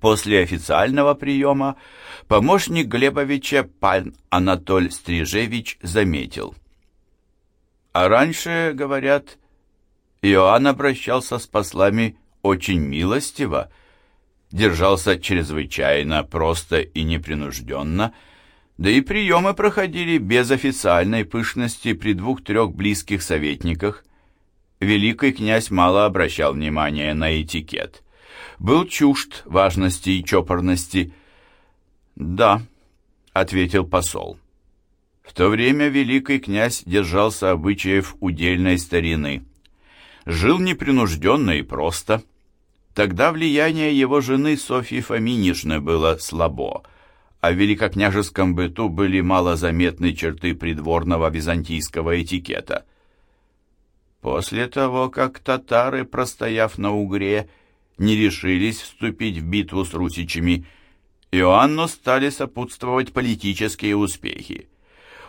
После официального приема помощник Глебовича пан Анатоль Стрижевич заметил. А раньше, говорят, Иоанн обращался с послами очень милостиво, держался чрезвычайно просто и непринужденно, да и приемы проходили без официальной пышности при двух-трех близких советниках. Великий князь мало обращал внимания на этикет. Был чужд важности и чопорности. «Да», — ответил посол. В то время великий князь держался обычаев удельной старины. Жил непринужденно и просто. Тогда влияние его жены Софьи Фоминишны было слабо — а в великокняжеском быту были малозаметны черты придворного византийского этикета. После того, как татары, простояв на Угре, не решились вступить в битву с русичами, Иоанну стали сопутствовать политические успехи.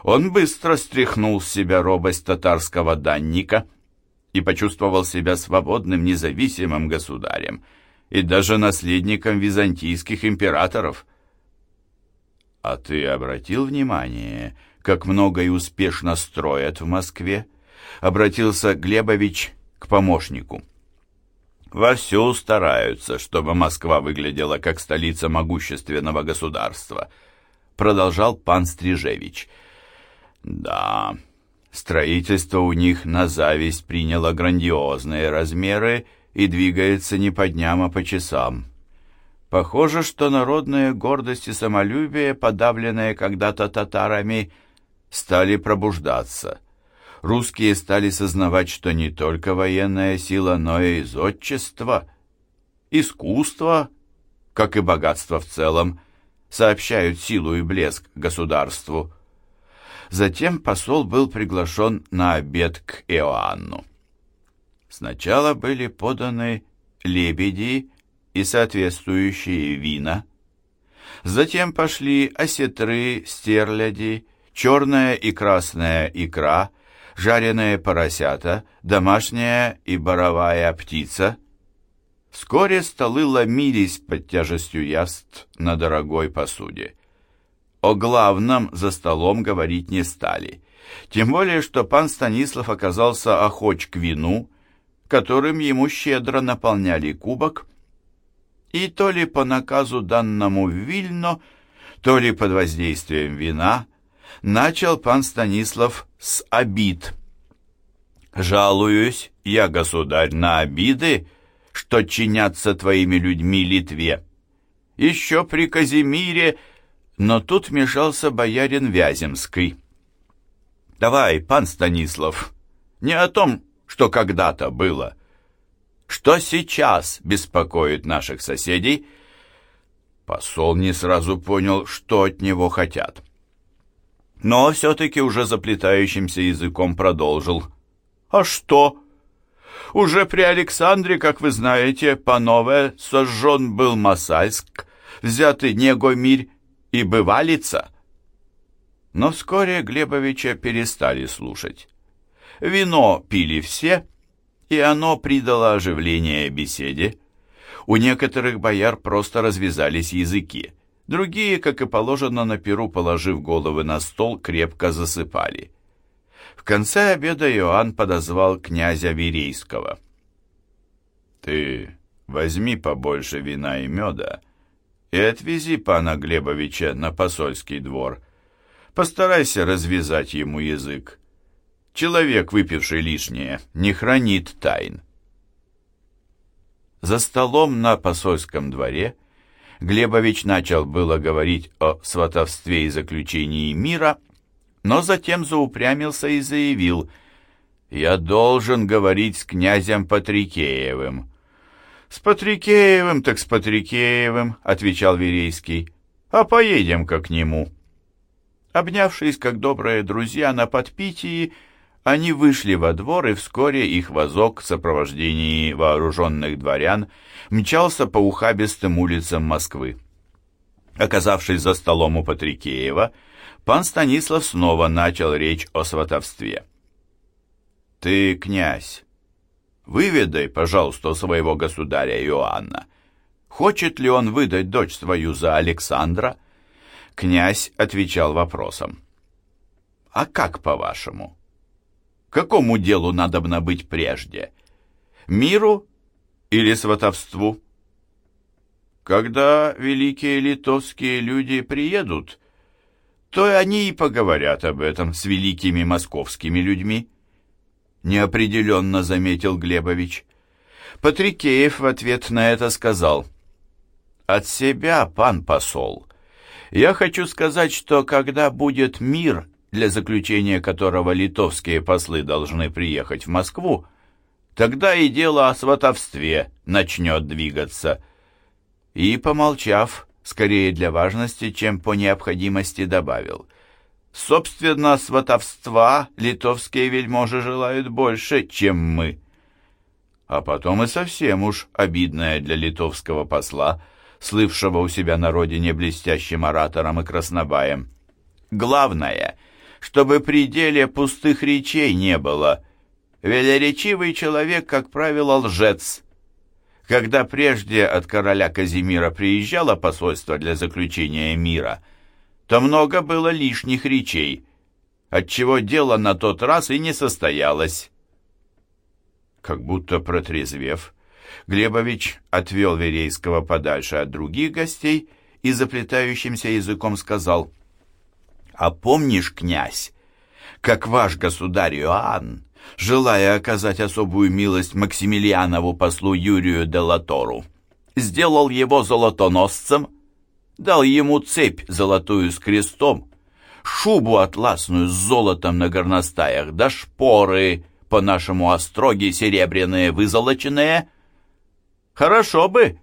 Он быстро стряхнул с себя робость татарского данника и почувствовал себя свободным независимым государем и даже наследником византийских императоров – «А ты обратил внимание, как много и успешно строят в Москве?» Обратился Глебович к помощнику. «Вовсю стараются, чтобы Москва выглядела как столица могущественного государства», продолжал пан Стрижевич. «Да, строительство у них на зависть приняло грандиозные размеры и двигается не по дням, а по часам». Похоже, что народная гордость и самолюбие, подавленные когда-то татарами, стали пробуждаться. Русские стали сознавать, что не только военная сила, но и зодчество, искусство, как и богатство в целом, сообщают силу и блеск государству. Затем посол был приглашен на обед к Иоанну. Сначала были поданы лебеди и соответствующие вина. Затем пошли осетры, стерляди, черная и красная икра, жареные поросята, домашняя и боровая птица. Вскоре столы ломились под тяжестью яств на дорогой посуде. О главном за столом говорить не стали, тем более, что пан Станислав оказался охоч к вину, которым ему щедро наполняли кубок, и то ли по наказу данному в Вильно, то ли под воздействием вина, начал пан Станислав с обид. «Жалуюсь я, государь, на обиды, что чинятся твоими людьми Литве. Еще при Казимире, но тут вмешался боярин Вяземский. Давай, пан Станислав, не о том, что когда-то было, что сейчас беспокоит наших соседей? Посол не сразу понял, что от него хотят. Но все-таки уже заплетающимся языком продолжил. «А что? Уже при Александре, как вы знаете, панове сожжен был Масальск, взятый Негомирь и Бывалица». Но вскоре Глебовича перестали слушать. Вино пили все, и оно придало оживление беседе. У некоторых бояр просто развязались языки. Другие, как и положено на перу, положив головы на стол, крепко засыпали. В конце обеда Иоанн подозвал князя Верейского. «Ты возьми побольше вина и меда и отвези пана Глебовича на посольский двор. Постарайся развязать ему язык. Человек, выпивший лишнее, не хранит тайн. За столом на посольском дворе Глебович начал было говорить о сватовстве и заключении мира, но затем заупрямился и заявил «Я должен говорить с князем Патрикеевым». «С Патрикеевым так с Патрикеевым», — отвечал Верейский, «а поедем-ка к нему». Обнявшись, как добрые друзья на подпитии, они вышли во двор, и вскоре их возок в сопровождении вооруженных дворян мчался по ухабистым улицам Москвы. Оказавшись за столом у Патрикеева, пан Станислав снова начал речь о сватовстве. «Ты, князь, выведай, пожалуйста, своего государя Иоанна. хочет ли он выдать дочь свою за Александра, князь отвечал вопросом. «А как, по-вашему? Какому делу надобно быть прежде? Миру или сватовству?» Когда великие литовские люди приедут, то они и поговорят об этом с великими московскими людьми. Неопределенно заметил Глебович. Патрикеев в ответ на это сказал. От себя, пан посол, я хочу сказать, что когда будет мир, для заключения которого литовские послы должны приехать в Москву, тогда и дело о сватовстве начнет двигаться – и, помолчав, скорее для важности, чем по необходимости, добавил. «Собственно, сватовства литовские вельможи желают больше, чем мы». А потом и совсем уж обидное для литовского посла, слывшего у себя на родине блестящим оратором и краснобаем. «Главное, чтобы при деле пустых речей не было. Велеречивый человек, как правило, лжец» Когда прежде от короля Казимира приезжало посольство для заключения мира, то много было лишних речей, отчего дело на тот раз и не состоялось. Как будто протрезвев, Глебович отвел Верейского подальше от других гостей и заплетающимся языком сказал, «А помнишь, князь, как ваш государь Иоанн желая оказать особую милость Максимилианову послу Юрию де Латору. Сделал его золотоносцем, дал ему цепь золотую с крестом, шубу атласную с золотом на горностаях, да шпоры, по-нашему остроги серебряные вызолоченные. Хорошо бы,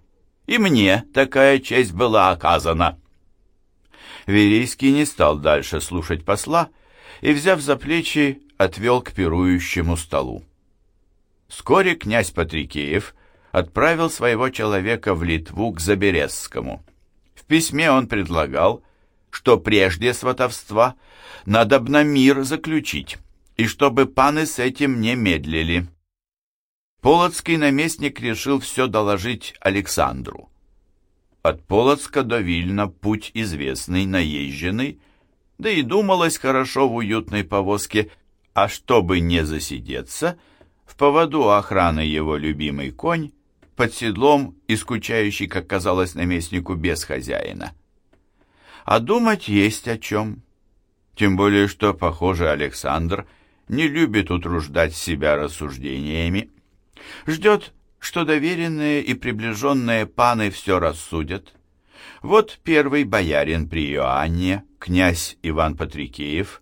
и мне такая честь была оказана. Верейский не стал дальше слушать посла и, взяв за плечи, отвел к пирующему столу. Вскоре князь Патрикеев отправил своего человека в Литву к Заберезскому. В письме он предлагал, что прежде сватовства надобно мир заключить, и чтобы паны с этим не медлили. Полоцкий наместник решил все доложить Александру. От Полоцка до Вильна путь известный, наезженный, да и думалось хорошо в уютной повозке – а чтобы не засидеться, в поводу охраны его любимый конь, под седлом и скучающий, как казалось наместнику, без хозяина. А думать есть о чем. Тем более, что, похоже, Александр не любит утруждать себя рассуждениями. Ждет, что доверенные и приближенные паны все рассудят. Вот первый боярин при Иоанне, князь Иван Патрикеев,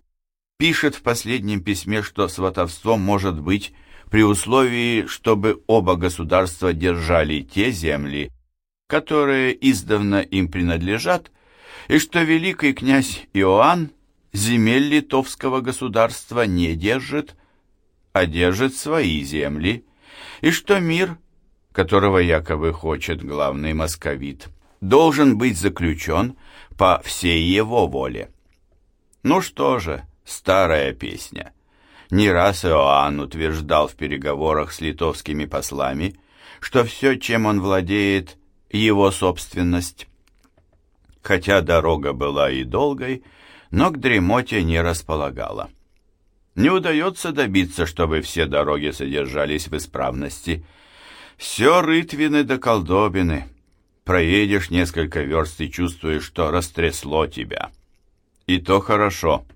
пишет в последнем письме, что сватовство может быть при условии, чтобы оба государства держали те земли, которые издавна им принадлежат, и что великий князь Иоанн земель литовского государства не держит, а держит свои земли, и что мир, которого якобы хочет главный московит, должен быть заключен по всей его воле. Ну что же, Старая песня. Не раз Иоанн утверждал в переговорах с литовскими послами, что все, чем он владеет, его собственность. Хотя дорога была и долгой, но к дремоте не располагала. Не удается добиться, чтобы все дороги содержались в исправности. Все рытвины до колдобины. Проедешь несколько верст и чувствуешь, что растрясло тебя. И то хорошо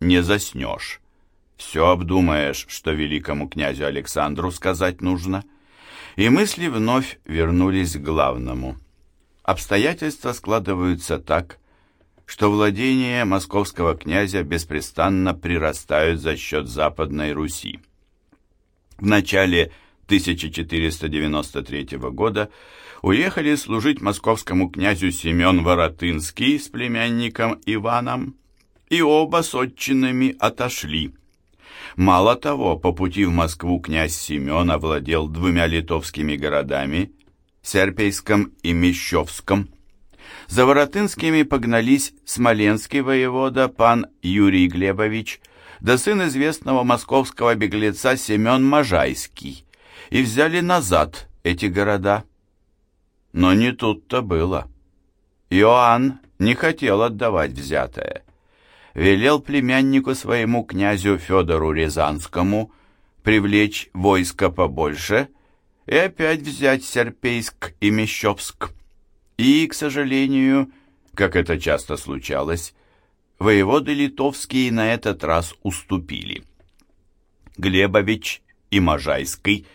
не заснешь. Все обдумаешь, что великому князю Александру сказать нужно. И мысли вновь вернулись к главному. Обстоятельства складываются так, что владения московского князя беспрестанно прирастают за счет Западной Руси. В начале 1493 года уехали служить московскому князю Семен Воротынский с племянником Иваном, и оба с отчинами отошли. Мало того, по пути в Москву князь Семен овладел двумя литовскими городами – Серпейском и Мещовском. За Воротынскими погнались смоленский воевода пан Юрий Глебович да сын известного московского беглеца Семен Можайский и взяли назад эти города. Но не тут-то было. Иоанн не хотел отдавать взятое. Велел племяннику своему князю Федору Рязанскому привлечь войско побольше и опять взять Серпейск и Мещовск. И, к сожалению, как это часто случалось, воеводы литовские на этот раз уступили. Глебович и Можайский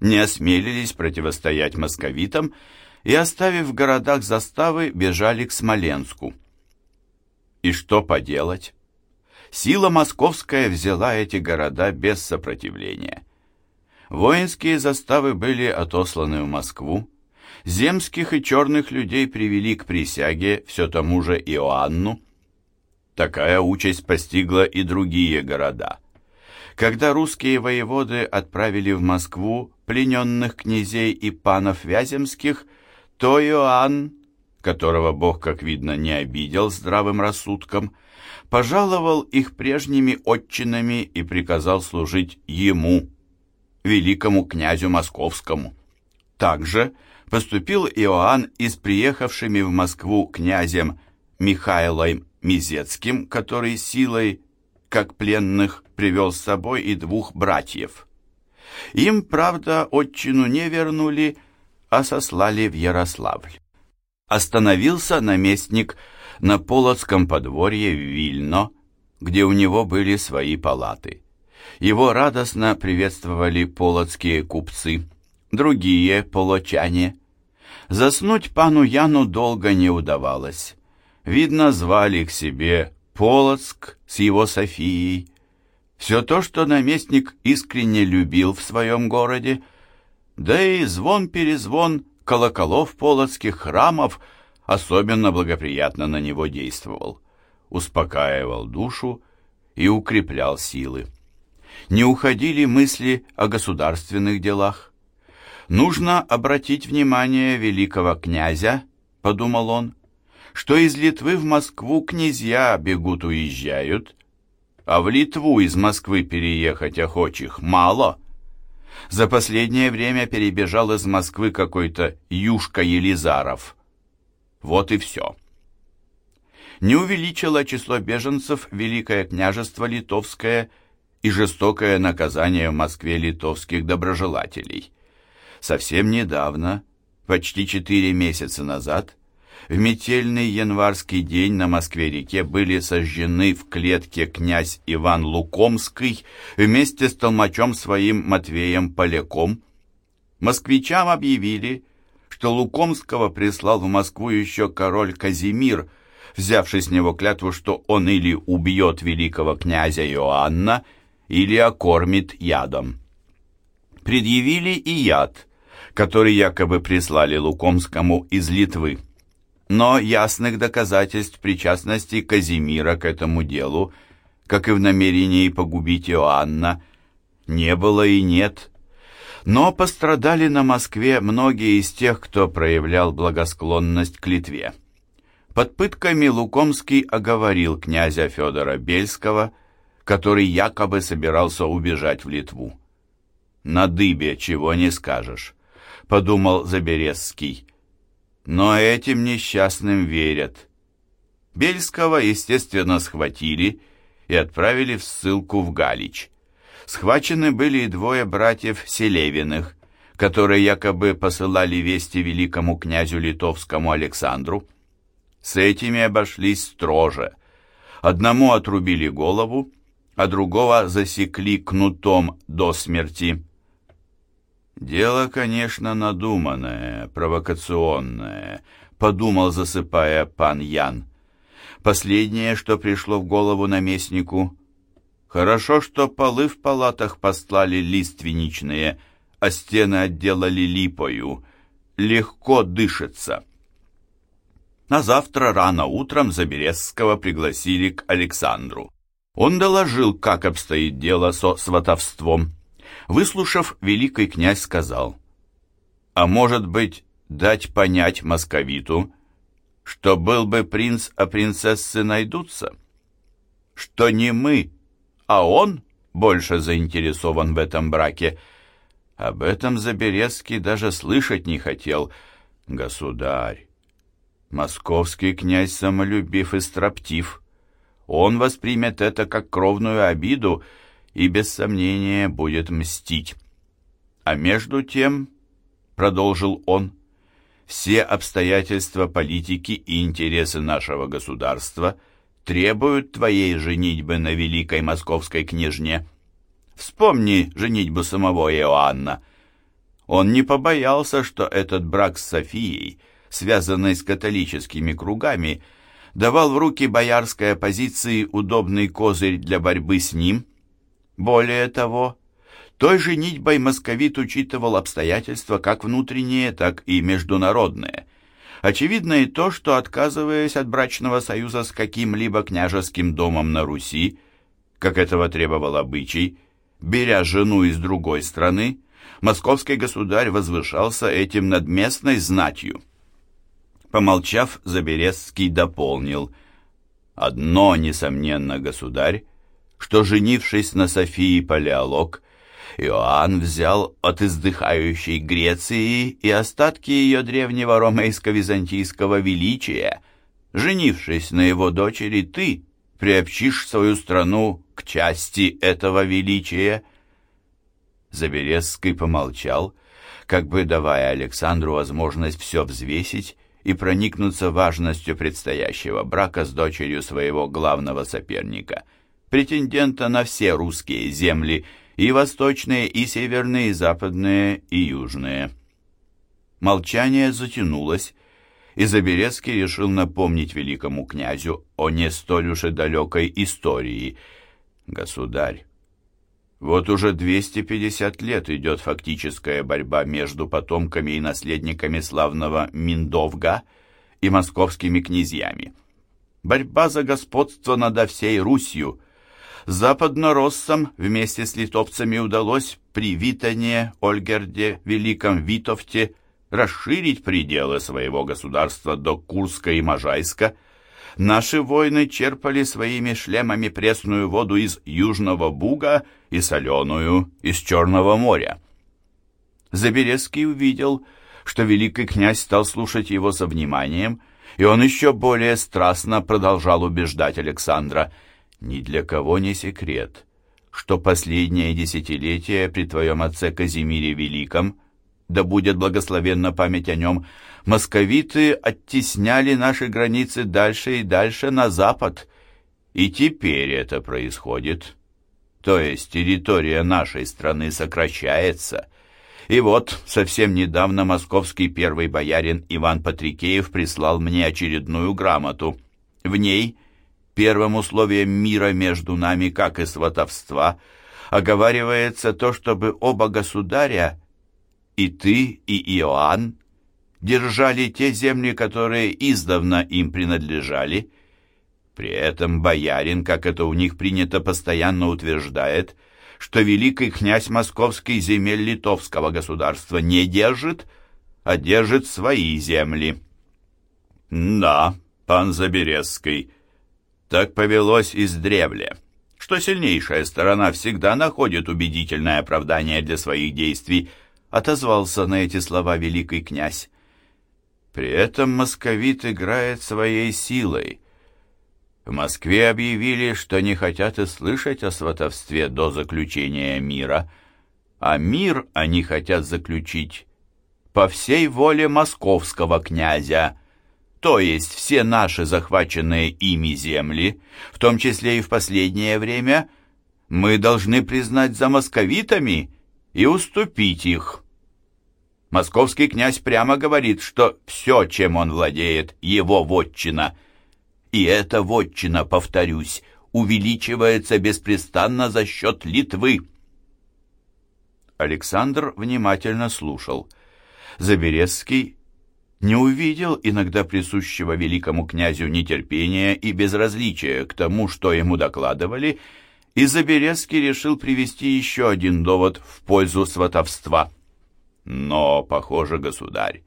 не осмелились противостоять московитам и, оставив в городах заставы, бежали к Смоленску. И что поделать? Сила московская взяла эти города без сопротивления. Воинские заставы были отосланы в Москву, земских и черных людей привели к присяге все тому же Иоанну. Такая участь постигла и другие города. Когда русские воеводы отправили в Москву плененных князей и панов Вяземских, то Иоанн, которого Бог, как видно, не обидел здравым рассудком, пожаловал их прежними отчинами и приказал служить ему, великому князю московскому. Также поступил Иоанн и с приехавшими в Москву князем Михаилом Мизецким, который силой, как пленных, привел с собой и двух братьев. Им, правда, отчину не вернули, а сослали в Ярославль. Остановился наместник на Полоцком подворье в Вильно, где у него были свои палаты. Его радостно приветствовали полоцкие купцы, другие полочане. Заснуть пану Яну долго не удавалось. Видно, звали к себе Полоцк с его Софией. Все то, что наместник искренне любил в своем городе, да и звон-перезвон колоколов полоцких храмов особенно благоприятно на него действовал, успокаивал душу и укреплял силы. Не уходили мысли о государственных делах. «Нужно обратить внимание великого князя», — подумал он, «что из Литвы в Москву князья бегут уезжают, а в Литву из Москвы переехать охочих мало». За последнее время перебежал из Москвы какой-то Юшка Елизаров. Вот и все. Не увеличило число беженцев Великое княжество Литовское и жестокое наказание в Москве литовских доброжелателей. Совсем недавно, почти четыре месяца назад, в метельный январский день на Москве-реке были сожжены в клетке князь Иван Лукомский вместе с толмачом своим Матвеем Поляком. Москвичам объявили, что Лукомского прислал в Москву еще король Казимир, взявший с него клятву, что он или убьет великого князя Иоанна, или окормит ядом. Предъявили и яд, который якобы прислали Лукомскому из Литвы. Но ясных доказательств причастности Казимира к этому делу, как и в намерении погубить Иоанна, не было и нет. Но пострадали на Москве многие из тех, кто проявлял благосклонность к Литве. Под пытками Лукомский оговорил князя Федора Бельского, который якобы собирался убежать в Литву. «На дыбе чего не скажешь», — подумал Заберезский. Но этим несчастным верят. Бельского, естественно, схватили и отправили в ссылку в Галич. Схвачены были и двое братьев Селевиных, которые якобы посылали вести великому князю литовскому Александру. С этими обошлись строже. Одному отрубили голову, а другого засекли кнутом до смерти. «Дело, конечно, надуманное, провокационное», — подумал, засыпая пан Ян. Последнее, что пришло в голову наместнику. Хорошо, что полы в палатах постлали лиственничные, а стены отделали липою. Легко дышится. На завтра рано утром Заберезского пригласили к Александру. Он доложил, как обстоит дело со сватовством. Выслушав, великий князь сказал, «А может быть, дать понять московиту, что был бы принц, а принцессы найдутся? Что не мы, а он больше заинтересован в этом браке?» Об этом Заберезский даже слышать не хотел, Государь, московский князь самолюбив и строптив. Он воспримет это как кровную обиду и без сомнения будет мстить. А между тем, продолжил он, все обстоятельства политики и интересы нашего государства требуют твоей женитьбы на великой московской княжне. Вспомни женитьбу самого Иоанна. Он не побоялся, что этот брак с Софией, связанный с католическими кругами, давал в руки боярской оппозиции удобный козырь для борьбы с ним. Более того, той же нитьбой московит учитывал обстоятельства как внутренние, так и международные. Очевидно и то, что, отказываясь от брачного союза с каким-либо княжеским домом на Руси, как этого требовал обычай, беря жену из другой страны, московский государь возвышался этим над местной знатью. Помолчав, Заберезский дополнил «Одно, несомненно, государь, что, женившись на Софии Палеолог, Иоанн взял от издыхающей Греции и остатки ее древнего ромейско-византийского величия. Женившись на его дочери, ты приобщишь свою страну к части этого величия. Заберезский помолчал, как бы давая Александру возможность все взвесить и проникнуться важностью предстоящего брака с дочерью своего главного соперника, претендента на все русские земли – и восточные, и северные, и западные, и южные. Молчание затянулось, и Заберецкий решил напомнить великому князю о не столь уж и далекой истории. «Государь, вот уже 250 лет идет фактическая борьба между потомками и наследниками славного Миндовга и московскими князьями. Борьба за господство над всей Русью – западнороссам вместе с литовцами удалось при Витане, Ольгерде, Великом Витовте расширить пределы своего государства до Курска и Можайска. Наши воины черпали своими шлемами пресную воду из Южного Буга и соленую из Черного моря. Заберецкий увидел, что великий князь стал слушать его со вниманием, и он еще более страстно продолжал убеждать Александра – ни для кого не секрет, что последнее десятилетие при твоем отце Казимире Великом, да будет благословенна память о нем, московиты оттесняли наши границы дальше и дальше на запад, и теперь это происходит. То есть территория нашей страны сокращается. И вот совсем недавно московский первый боярин Иван Патрикеев прислал мне очередную грамоту. В ней – первым условием мира между нами, как и сватовства, оговаривается то, чтобы оба государя, и ты, и Иоанн, держали те земли, которые издавна им принадлежали. При этом боярин, как это у них принято, постоянно утверждает, что великий князь московский земель литовского государства не держит, а держит свои земли. «Да, пан Заберезский», так повелось издревле, что сильнейшая сторона всегда находит убедительное оправдание для своих действий, отозвался на эти слова великий князь. При этом московит играет своей силой. В Москве объявили, что не хотят и слышать о сватовстве до заключения мира, а мир они хотят заключить по всей воле московского князя, то есть все наши захваченные ими земли, в том числе и в последнее время, мы должны признать за московитами и уступить их. Московский князь прямо говорит, что все, чем он владеет, его вотчина. И эта вотчина, повторюсь, увеличивается беспрестанно за счет Литвы. Александр внимательно слушал. Заберезский не увидел иногда присущего великому князю нетерпения и безразличия к тому, что ему докладывали, и Заберезский решил привести еще один довод в пользу сватовства. Но, похоже, государь,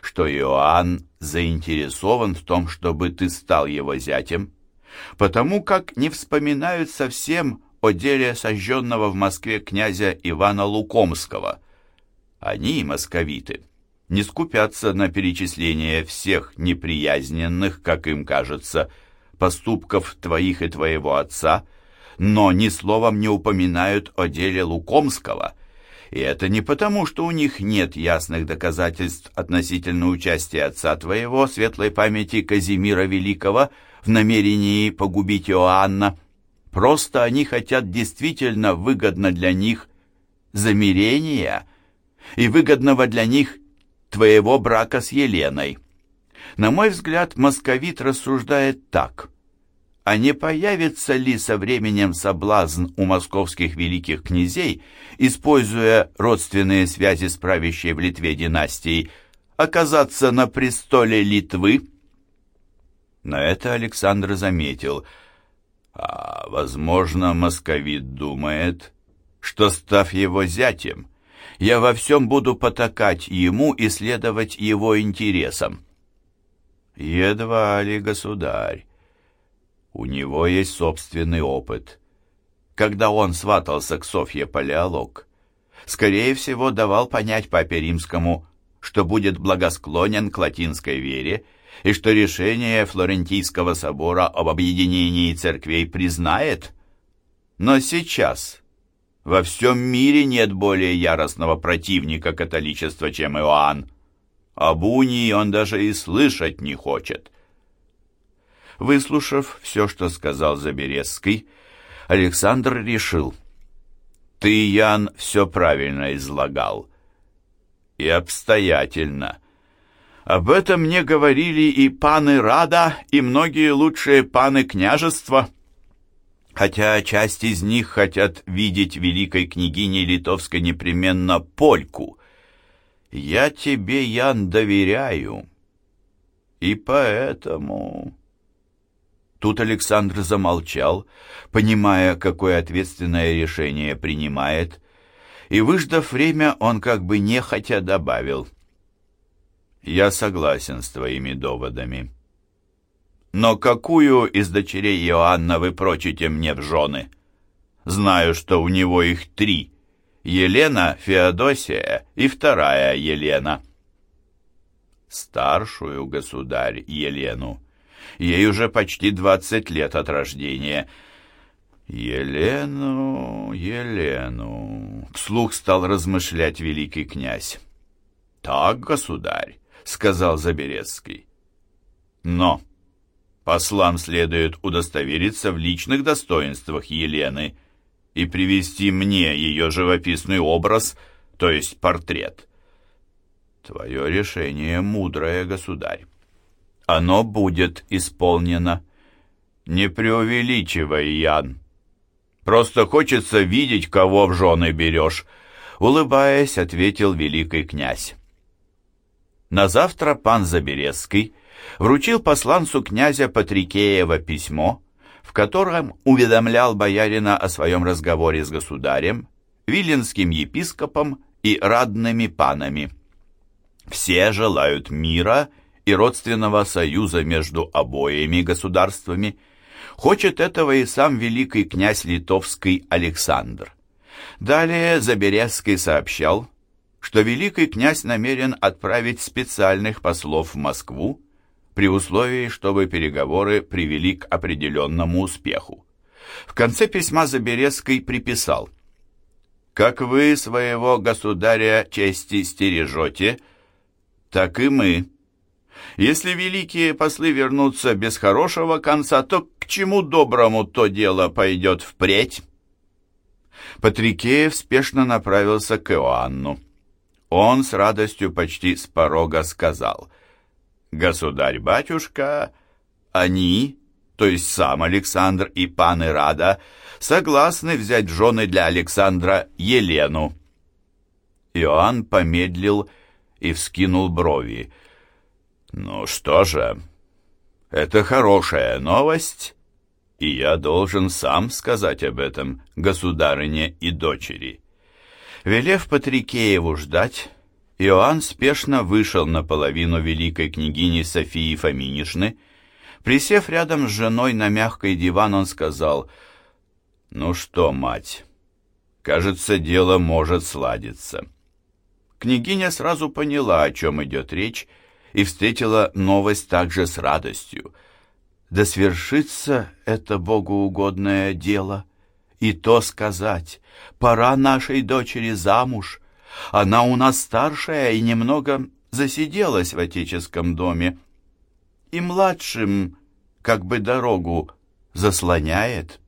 что Иоанн заинтересован в том, чтобы ты стал его зятем, потому как не вспоминают совсем о деле сожженного в Москве князя Ивана Лукомского. Они, московиты, не скупятся на перечисление всех неприязненных, как им кажется, поступков твоих и твоего отца, но ни словом не упоминают о деле Лукомского. И это не потому, что у них нет ясных доказательств относительно участия отца твоего, светлой памяти Казимира Великого, в намерении погубить Иоанна. Просто они хотят действительно выгодно для них замирения и выгодного для них твоего брака с Еленой. На мой взгляд, московит рассуждает так. А не появится ли со временем соблазн у московских великих князей, используя родственные связи с правящей в Литве династией, оказаться на престоле Литвы? На это Александр заметил. А, возможно, московит думает, что, став его зятем, я во всем буду потакать ему и следовать его интересам. Едва ли, государь. У него есть собственный опыт. Когда он сватался к Софье Палеолог, скорее всего, давал понять папе римскому, что будет благосклонен к латинской вере и что решение Флорентийского собора об объединении церквей признает. Но сейчас во всем мире нет более яростного противника католичества, чем Иоанн. Об унии он даже и слышать не хочет. Выслушав все, что сказал Заберезский, Александр решил. «Ты, Ян, все правильно излагал. И обстоятельно. Об этом мне говорили и паны Рада, и многие лучшие паны княжества» хотя часть из них хотят видеть великой княгиней литовской непременно польку. Я тебе, Ян, доверяю, и поэтому...» Тут Александр замолчал, понимая, какое ответственное решение принимает, и, выждав время, он как бы нехотя добавил. «Я согласен с твоими доводами». Но какую из дочерей Иоанна вы прочите мне в жены? Знаю, что у него их три. Елена, Феодосия и вторая Елена. Старшую, государь, Елену. Ей уже почти двадцать лет от рождения. Елену, Елену... Вслух стал размышлять великий князь. «Так, государь», — сказал Заберецкий. «Но...» Послам следует удостовериться в личных достоинствах Елены и привести мне ее живописный образ, то есть портрет. Твое решение мудрое, государь. Оно будет исполнено. Не преувеличивай, Ян. Просто хочется видеть, кого в жены берешь, улыбаясь, ответил великий князь. На завтра пан Заберезский вручил посланцу князя Патрикеева письмо, в котором уведомлял боярина о своем разговоре с государем, виленским епископом и радными панами. Все желают мира и родственного союза между обоими государствами. Хочет этого и сам великий князь литовский Александр. Далее Заберезский сообщал, что великий князь намерен отправить специальных послов в Москву, при условии, чтобы переговоры привели к определенному успеху. В конце письма Заберезский приписал «Как вы своего государя чести стережете, так и мы. Если великие послы вернутся без хорошего конца, то к чему доброму то дело пойдет впредь?» Патрикеев спешно направился к Иоанну. Он с радостью почти с порога сказал – Государь-батюшка, они, то есть сам Александр и пан Ирада, согласны взять жены для Александра Елену. Иоанн помедлил и вскинул брови. «Ну что же, это хорошая новость, и я должен сам сказать об этом государыне и дочери». Велев Патрикееву ждать, Иоанн спешно вышел наполовину великой княгини Софии Фоминишны. Присев рядом с женой на мягкий диван, он сказал, «Ну что, мать, кажется, дело может сладиться. Княгиня сразу поняла, о чем идет речь, и встретила новость также с радостью. Да свершится это богоугодное дело. И то сказать, пора нашей дочери замуж. Она у нас старшая и немного засиделась в отеческом доме. И младшим как бы дорогу заслоняет.